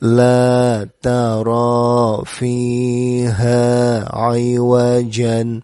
لا ترى فيها عوجا.